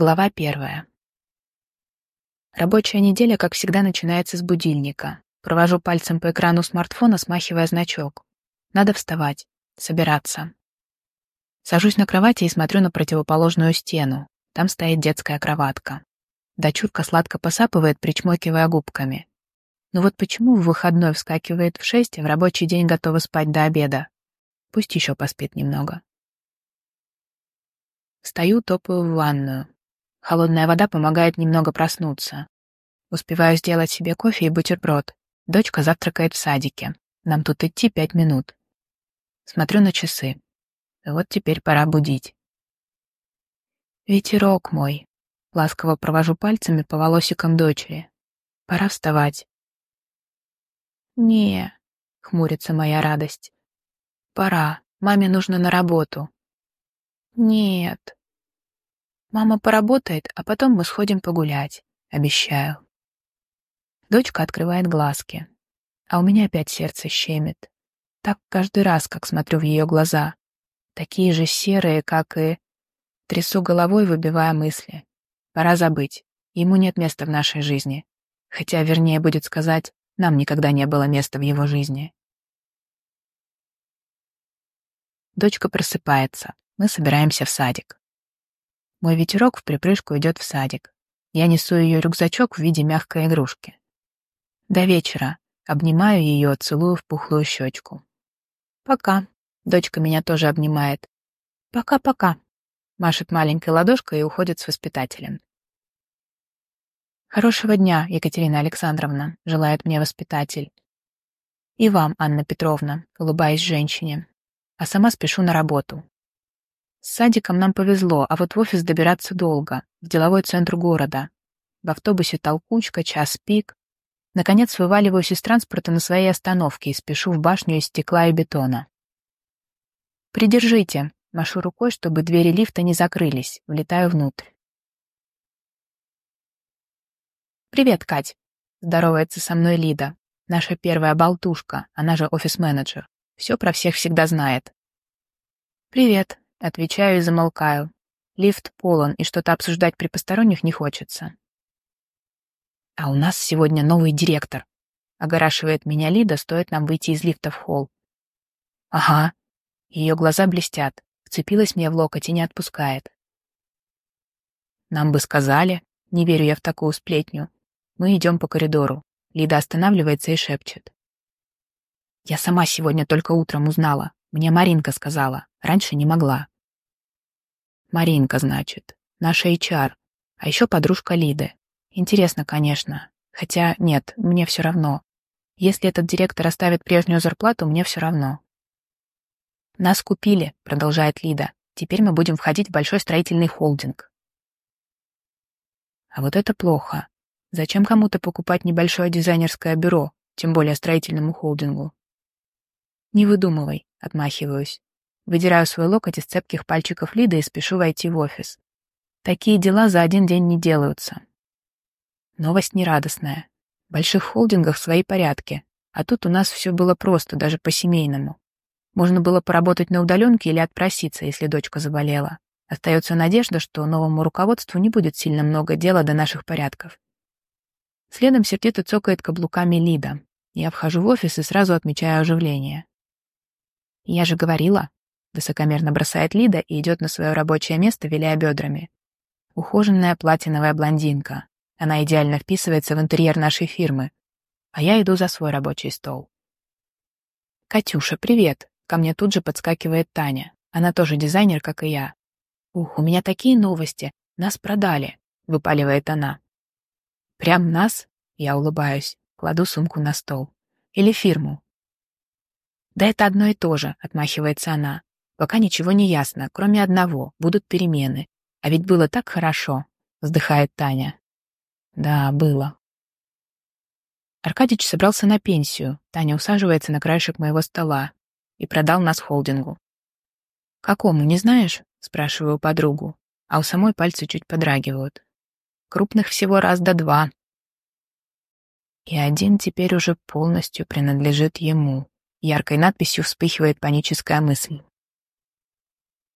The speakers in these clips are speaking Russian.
Глава первая. Рабочая неделя, как всегда, начинается с будильника. Провожу пальцем по экрану смартфона, смахивая значок. Надо вставать, собираться. Сажусь на кровати и смотрю на противоположную стену. Там стоит детская кроватка. Дочурка сладко посапывает, причмокивая губками. Но вот почему в выходной вскакивает в шесть, а в рабочий день готова спать до обеда? Пусть еще поспит немного. Встаю, топаю в ванную. Холодная вода помогает немного проснуться. Успеваю сделать себе кофе и бутерброд. Дочка завтракает в садике. Нам тут идти пять минут. Смотрю на часы. Вот теперь пора будить. Ветерок мой. Ласково провожу пальцами по волосикам дочери. Пора вставать. Не, хмурится моя радость. Пора. Маме нужно на работу. Нет. Мама поработает, а потом мы сходим погулять. Обещаю. Дочка открывает глазки. А у меня опять сердце щемит. Так каждый раз, как смотрю в ее глаза. Такие же серые, как и... Трясу головой, выбивая мысли. Пора забыть. Ему нет места в нашей жизни. Хотя, вернее, будет сказать, нам никогда не было места в его жизни. Дочка просыпается. Мы собираемся в садик. Мой ветерок в припрыжку идет в садик. Я несу ее рюкзачок в виде мягкой игрушки. До вечера. Обнимаю ее, целую в пухлую щечку. «Пока». Дочка меня тоже обнимает. «Пока-пока», — машет маленькой ладошкой и уходит с воспитателем. «Хорошего дня, Екатерина Александровна», — желает мне воспитатель. «И вам, Анна Петровна», — улыбаясь женщине. А сама спешу на работу. С садиком нам повезло, а вот в офис добираться долго, в деловой центр города. В автобусе толкучка, час пик. Наконец вываливаюсь из транспорта на своей остановке и спешу в башню из стекла и бетона. «Придержите», — машу рукой, чтобы двери лифта не закрылись, влетаю внутрь. «Привет, Кать», — здоровается со мной Лида, наша первая болтушка, она же офис-менеджер. Все про всех всегда знает. «Привет», Отвечаю и замолкаю. Лифт полон, и что-то обсуждать при посторонних не хочется. «А у нас сегодня новый директор», — огорашивает меня Лида, стоит нам выйти из лифта в холл. «Ага». Ее глаза блестят, вцепилась мне в локоть и не отпускает. «Нам бы сказали», — не верю я в такую сплетню. Мы идем по коридору. Лида останавливается и шепчет. «Я сама сегодня только утром узнала. Мне Маринка сказала. Раньше не могла. Маринка, значит. Наша HR. А еще подружка Лиды. Интересно, конечно. Хотя нет, мне все равно. Если этот директор оставит прежнюю зарплату, мне все равно. «Нас купили», — продолжает Лида. «Теперь мы будем входить в большой строительный холдинг». А вот это плохо. Зачем кому-то покупать небольшое дизайнерское бюро, тем более строительному холдингу? Не выдумывай. Отмахиваюсь. Выдираю свой локоть из цепких пальчиков Лиды и спешу войти в офис. Такие дела за один день не делаются. Новость нерадостная. В больших холдингах свои порядки, а тут у нас все было просто, даже по-семейному. Можно было поработать на удаленке или отпроситься, если дочка заболела. Остается надежда, что новому руководству не будет сильно много дела до наших порядков. Следом сердито цокает каблуками Лида. Я вхожу в офис и сразу отмечаю оживление. «Я же говорила», — высокомерно бросает Лида и идет на свое рабочее место, виляя бедрами. Ухоженная платиновая блондинка. Она идеально вписывается в интерьер нашей фирмы. А я иду за свой рабочий стол. «Катюша, привет!» Ко мне тут же подскакивает Таня. Она тоже дизайнер, как и я. «Ух, у меня такие новости! Нас продали!» — выпаливает она. «Прям нас?» — я улыбаюсь, кладу сумку на стол. «Или фирму?» «Да это одно и то же», — отмахивается она. «Пока ничего не ясно, кроме одного. Будут перемены. А ведь было так хорошо», — вздыхает Таня. «Да, было». Аркадьич собрался на пенсию. Таня усаживается на краешек моего стола и продал нас холдингу. «Какому, не знаешь?» — спрашиваю подругу, а у самой пальцы чуть подрагивают. «Крупных всего раз до два». И один теперь уже полностью принадлежит ему. Яркой надписью вспыхивает паническая мысль.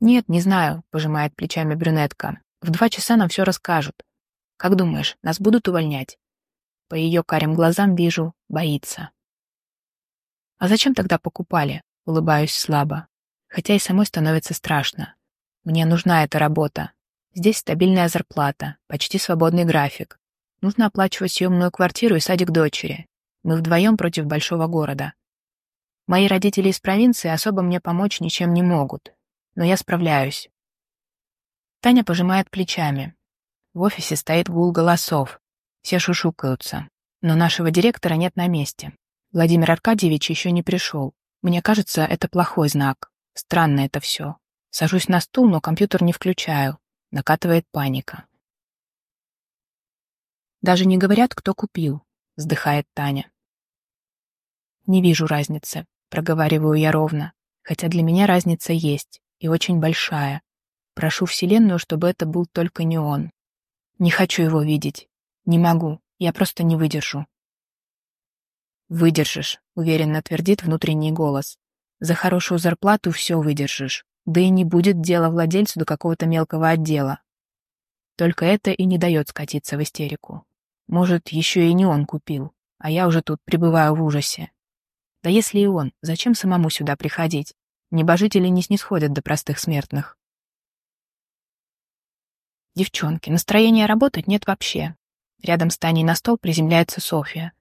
«Нет, не знаю», — пожимает плечами брюнетка. В два часа нам все расскажут. Как думаешь, нас будут увольнять? По ее карим глазам вижу, боится. А зачем тогда покупали? Улыбаюсь слабо. Хотя и самой становится страшно. Мне нужна эта работа. Здесь стабильная зарплата, почти свободный график. Нужно оплачивать съемную квартиру и садик дочери. Мы вдвоем против большого города. Мои родители из провинции особо мне помочь ничем не могут. Но я справляюсь. Таня пожимает плечами. В офисе стоит гул голосов. Все шушукаются. Но нашего директора нет на месте. Владимир Аркадьевич еще не пришел. Мне кажется, это плохой знак. Странно это все. Сажусь на стул, но компьютер не включаю. Накатывает паника. Даже не говорят, кто купил, вздыхает Таня. Не вижу разницы, проговариваю я ровно, хотя для меня разница есть, и очень большая. Прошу Вселенную, чтобы это был только не он. Не хочу его видеть. Не могу, я просто не выдержу. «Выдержишь», — уверенно твердит внутренний голос. «За хорошую зарплату все выдержишь. Да и не будет дела владельцу до какого-то мелкого отдела. Только это и не дает скатиться в истерику. Может, еще и не он купил, а я уже тут пребываю в ужасе. Да если и он, зачем самому сюда приходить? Небожители не снисходят до простых смертных. Девчонки, настроения работать нет вообще. Рядом с Таней на стол приземляется Софья.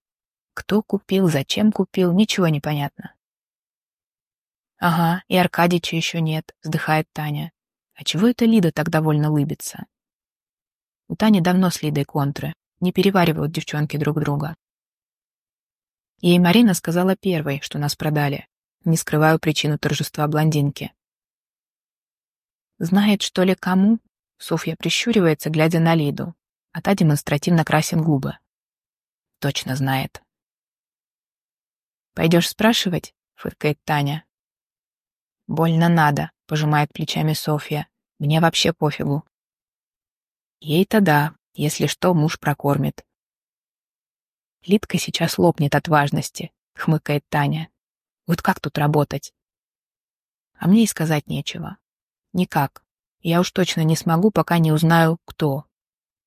Кто купил, зачем купил, ничего не понятно. «Ага, и Аркадича еще нет», — вздыхает Таня. «А чего это Лида так довольно лыбится?» У Тани давно с Лидой контры, не переваривают девчонки друг друга. Ей Марина сказала первой, что нас продали. Не скрываю причину торжества блондинки. «Знает, что ли, кому?» Софья прищуривается, глядя на Лиду, а та демонстративно красит губы. «Точно знает». «Пойдешь спрашивать?» — фыркает Таня. «Больно надо», — пожимает плечами Софья. «Мне вообще пофигу». Ей-то да, если что, муж прокормит. Лидка сейчас лопнет от важности, хмыкает Таня. Вот как тут работать? А мне и сказать нечего. Никак. Я уж точно не смогу, пока не узнаю, кто.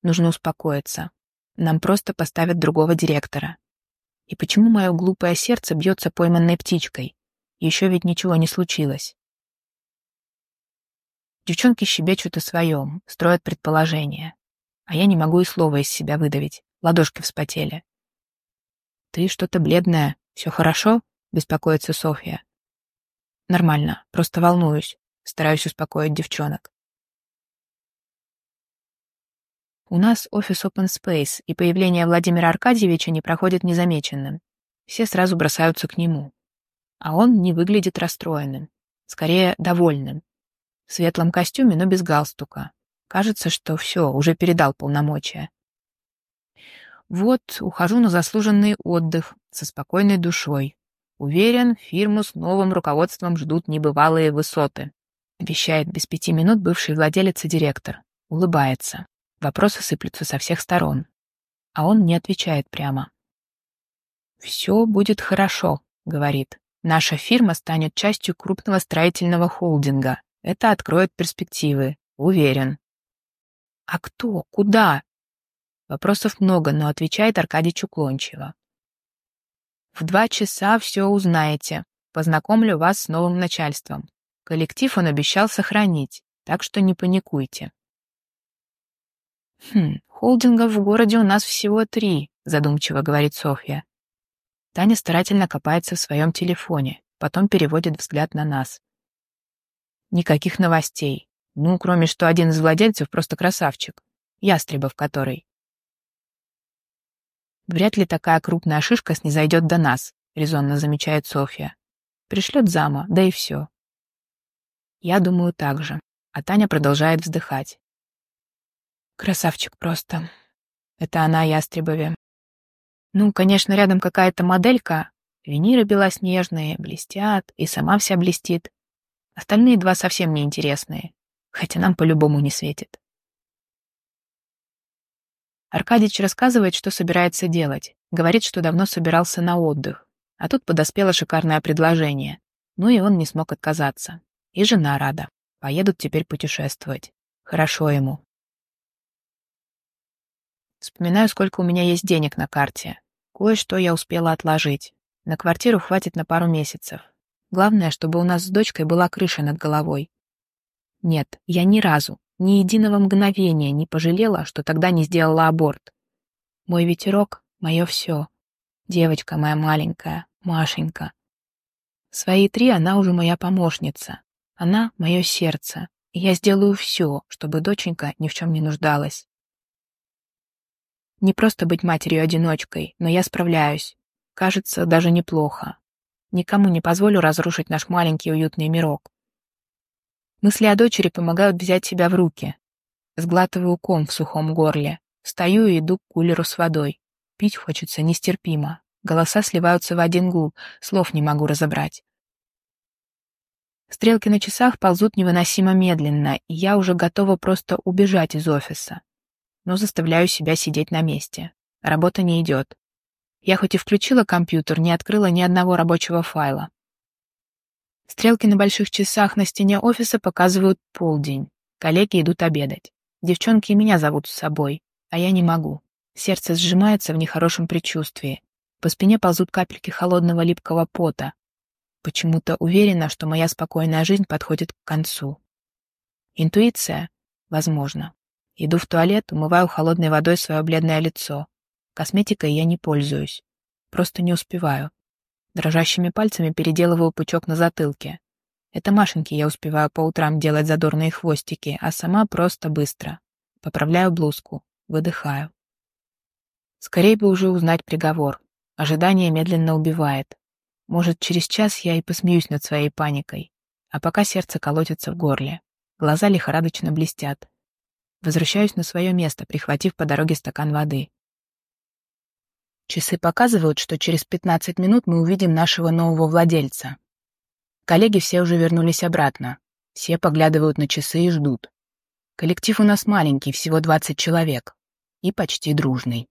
Нужно успокоиться. Нам просто поставят другого директора. И почему мое глупое сердце бьется пойманной птичкой? Еще ведь ничего не случилось. Девчонки щебечут о своем, строят предположения. А я не могу и слова из себя выдавить. Ладошки вспотели. «Ты что-то бледная. Все хорошо?» — беспокоится Софья. «Нормально. Просто волнуюсь. Стараюсь успокоить девчонок. У нас офис Open Space, и появление Владимира Аркадьевича не проходит незамеченным. Все сразу бросаются к нему. А он не выглядит расстроенным. Скорее, довольным. В светлом костюме, но без галстука. Кажется, что все, уже передал полномочия. Вот, ухожу на заслуженный отдых со спокойной душой. Уверен, фирму с новым руководством ждут небывалые высоты. Вещает без пяти минут бывший владелец и директор. Улыбается. Вопросы сыплются со всех сторон. А он не отвечает прямо. «Все будет хорошо», — говорит. «Наша фирма станет частью крупного строительного холдинга. Это откроет перспективы. Уверен». «А кто? Куда?» Вопросов много, но отвечает Аркадий уклончиво. «В два часа все узнаете. Познакомлю вас с новым начальством. Коллектив он обещал сохранить, так что не паникуйте. «Хм, холдингов в городе у нас всего три», — задумчиво говорит Софья. Таня старательно копается в своем телефоне, потом переводит взгляд на нас. Никаких новостей. Ну, кроме что один из владельцев просто красавчик. Ястребов который. Вряд ли такая крупная шишка снизойдет до нас, резонно замечает Софья. Пришлет зама, да и все. Я думаю так же. А Таня продолжает вздыхать. Красавчик просто. Это она ястребове. Ну, конечно, рядом какая-то моделька. Виниры белоснежные, блестят, и сама вся блестит. Остальные два совсем неинтересные, хотя нам по-любому не светит. Аркадьич рассказывает, что собирается делать. Говорит, что давно собирался на отдых. А тут подоспело шикарное предложение. Ну и он не смог отказаться. И жена рада. Поедут теперь путешествовать. Хорошо ему. Вспоминаю, сколько у меня есть денег на карте. Кое-что я успела отложить. На квартиру хватит на пару месяцев. Главное, чтобы у нас с дочкой была крыша над головой. Нет, я ни разу, ни единого мгновения не пожалела, что тогда не сделала аборт. Мой ветерок — мое все. Девочка моя маленькая, Машенька. Свои три она уже моя помощница. Она — мое сердце, и я сделаю все, чтобы доченька ни в чем не нуждалась. Не просто быть матерью-одиночкой, но я справляюсь. Кажется, даже неплохо. Никому не позволю разрушить наш маленький уютный мирок. Мысли о дочери помогают взять себя в руки. Сглатываю ком в сухом горле. Встаю и иду к кулеру с водой. Пить хочется нестерпимо. Голоса сливаются в один гул, слов не могу разобрать. Стрелки на часах ползут невыносимо медленно, и я уже готова просто убежать из офиса но заставляю себя сидеть на месте. Работа не идет. Я хоть и включила компьютер, не открыла ни одного рабочего файла. Стрелки на больших часах на стене офиса показывают полдень. Коллеги идут обедать. Девчонки и меня зовут с собой, а я не могу. Сердце сжимается в нехорошем предчувствии. По спине ползут капельки холодного липкого пота. Почему-то уверена, что моя спокойная жизнь подходит к концу. Интуиция? Возможно. Иду в туалет, умываю холодной водой свое бледное лицо. Косметикой я не пользуюсь. Просто не успеваю. Дрожащими пальцами переделываю пучок на затылке. Это Машеньке я успеваю по утрам делать задорные хвостики, а сама просто быстро. Поправляю блузку, выдыхаю. Скорее бы уже узнать приговор. Ожидание медленно убивает. Может, через час я и посмеюсь над своей паникой. А пока сердце колотится в горле. Глаза лихорадочно блестят. Возвращаюсь на свое место, прихватив по дороге стакан воды. Часы показывают, что через 15 минут мы увидим нашего нового владельца. Коллеги все уже вернулись обратно. Все поглядывают на часы и ждут. Коллектив у нас маленький, всего 20 человек. И почти дружный.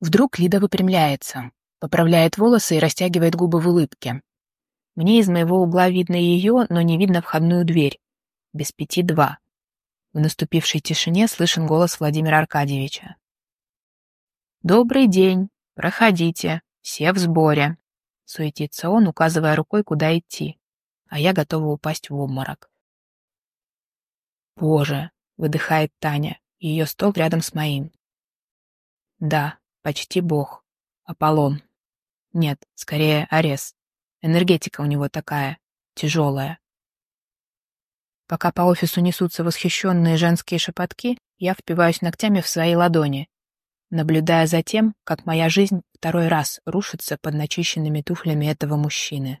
Вдруг Лида выпрямляется, поправляет волосы и растягивает губы в улыбке. Мне из моего угла видно ее, но не видно входную дверь. Без пяти два. В наступившей тишине слышен голос Владимира Аркадьевича. «Добрый день! Проходите! Все в сборе!» Суетится он, указывая рукой, куда идти, а я готова упасть в обморок. «Боже!» — выдыхает Таня, ее стол рядом с моим. «Да, почти бог. Аполлон. Нет, скорее Арес. Энергетика у него такая, тяжелая. Пока по офису несутся восхищенные женские шепотки, я впиваюсь ногтями в свои ладони, наблюдая за тем, как моя жизнь второй раз рушится под начищенными туфлями этого мужчины.